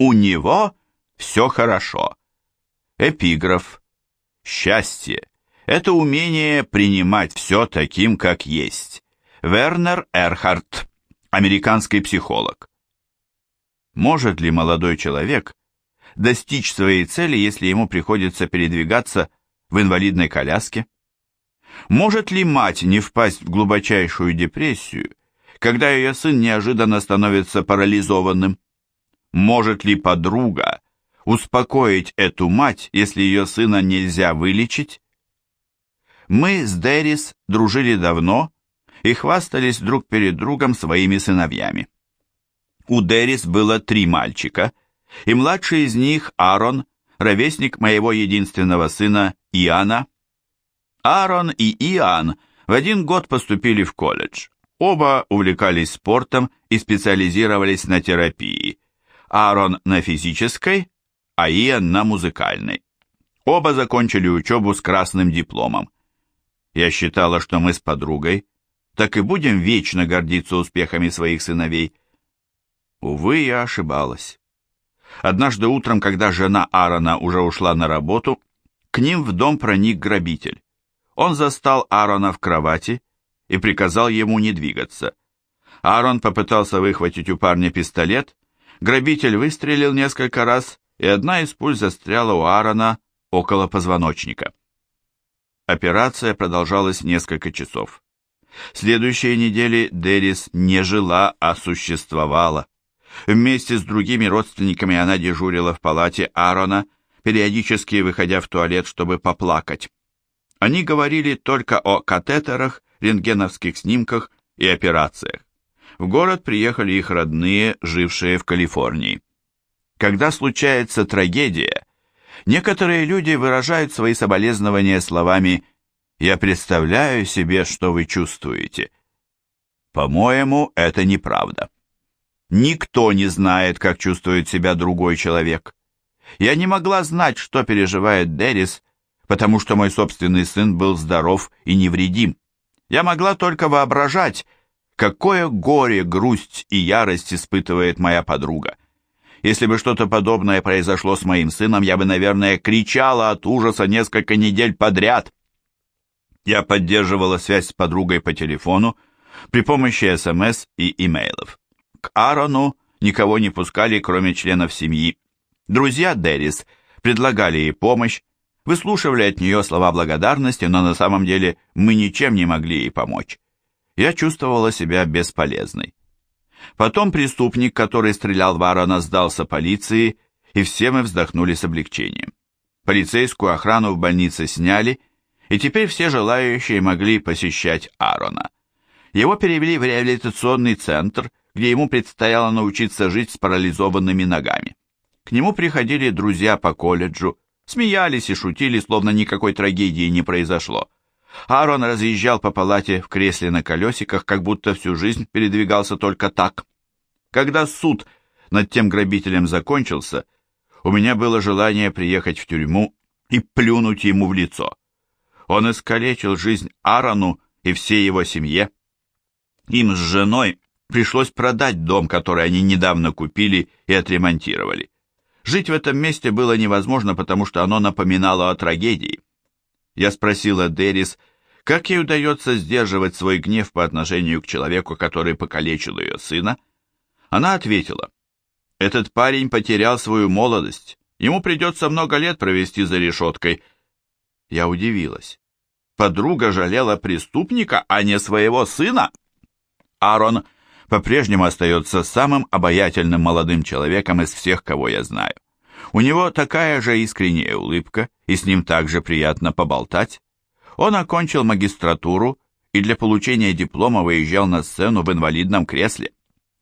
У него все хорошо. Эпиграф. Счастье – это умение принимать все таким, как есть. Вернер Эрхард, американский психолог. Может ли молодой человек достичь своей цели, если ему приходится передвигаться в инвалидной коляске? Может ли мать не впасть в глубочайшую депрессию, когда ее сын неожиданно становится парализованным? Может ли подруга успокоить эту мать, если ее сына нельзя вылечить? Мы с Дерис дружили давно и хвастались друг перед другом своими сыновьями. У Дерис было три мальчика, и младший из них, Аарон, ровесник моего единственного сына Иоанна. Аарон и Иоанн в один год поступили в колледж. Оба увлекались спортом и специализировались на терапии. Аарон на физической, а Иоанн на музыкальной. Оба закончили учебу с красным дипломом. Я считала, что мы с подругой так и будем вечно гордиться успехами своих сыновей. Увы, я ошибалась. Однажды утром, когда жена Аарона уже ушла на работу, к ним в дом проник грабитель. Он застал Аарона в кровати и приказал ему не двигаться. Аарон попытался выхватить у парня пистолет, грабитель выстрелил несколько раз, и одна из пуль застряла у Аарона около позвоночника. Операция продолжалась несколько часов. Следующие недели Дерис не жила, а существовала. Вместе с другими родственниками она дежурила в палате Аарона, периодически выходя в туалет, чтобы поплакать. Они говорили только о катетерах, рентгеновских снимках и операциях. В город приехали их родные, жившие в Калифорнии. Когда случается трагедия, некоторые люди выражают свои соболезнования словами «Я представляю себе, что вы чувствуете». По-моему, это неправда. Никто не знает, как чувствует себя другой человек. Я не могла знать, что переживает Дерис, потому что мой собственный сын был здоров и невредим. Я могла только воображать, какое горе, грусть и ярость испытывает моя подруга. Если бы что-то подобное произошло с моим сыном, я бы, наверное, кричала от ужаса несколько недель подряд. Я поддерживала связь с подругой по телефону при помощи СМС и имейлов. К Аарону никого не пускали, кроме членов семьи. Друзья Дерис предлагали ей помощь, выслушивали от нее слова благодарности, но на самом деле мы ничем не могли ей помочь. Я чувствовала себя бесполезной. Потом преступник, который стрелял в Аарона, сдался полиции, и все мы вздохнули с облегчением. Полицейскую охрану в больнице сняли, и теперь все желающие могли посещать Аарона. Его перевели в реабилитационный центр, где ему предстояло научиться жить с парализованными ногами. К нему приходили друзья по колледжу, смеялись и шутили, словно никакой трагедии не произошло. Аарон разъезжал по палате в кресле на колесиках, как будто всю жизнь передвигался только так. Когда суд над тем грабителем закончился, у меня было желание приехать в тюрьму и плюнуть ему в лицо. Он искалечил жизнь Аарону и всей его семье. Им с женой пришлось продать дом, который они недавно купили и отремонтировали. Жить в этом месте было невозможно, потому что оно напоминало о трагедии. Я спросила Дерис, как ей удается сдерживать свой гнев по отношению к человеку, который покалечил ее сына. Она ответила, «Этот парень потерял свою молодость. Ему придется много лет провести за решеткой». Я удивилась. Подруга жалела преступника, а не своего сына. Аарон по-прежнему остается самым обаятельным молодым человеком из всех, кого я знаю. У него такая же искренняя улыбка, и с ним также приятно поболтать. Он окончил магистратуру и для получения диплома выезжал на сцену в инвалидном кресле.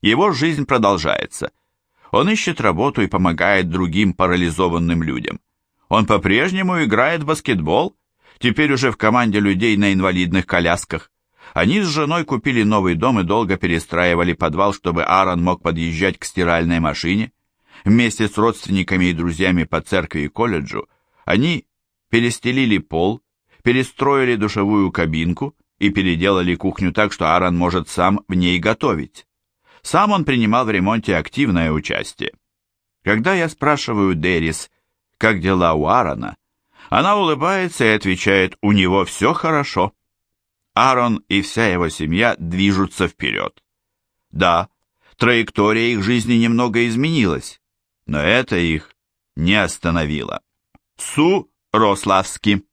Его жизнь продолжается. Он ищет работу и помогает другим парализованным людям. Он по-прежнему играет в баскетбол, теперь уже в команде людей на инвалидных колясках. Они с женой купили новый дом и долго перестраивали подвал, чтобы Аарон мог подъезжать к стиральной машине. Вместе с родственниками и друзьями по церкви и колледжу они перестелили пол, перестроили душевую кабинку и переделали кухню так, что Аарон может сам в ней готовить. Сам он принимал в ремонте активное участие. Когда я спрашиваю Дерис, как дела у Аарона, она улыбается и отвечает, у него все хорошо. Аарон и вся его семья движутся вперед. Да, траектория их жизни немного изменилась, но это их не остановило. Су Рославски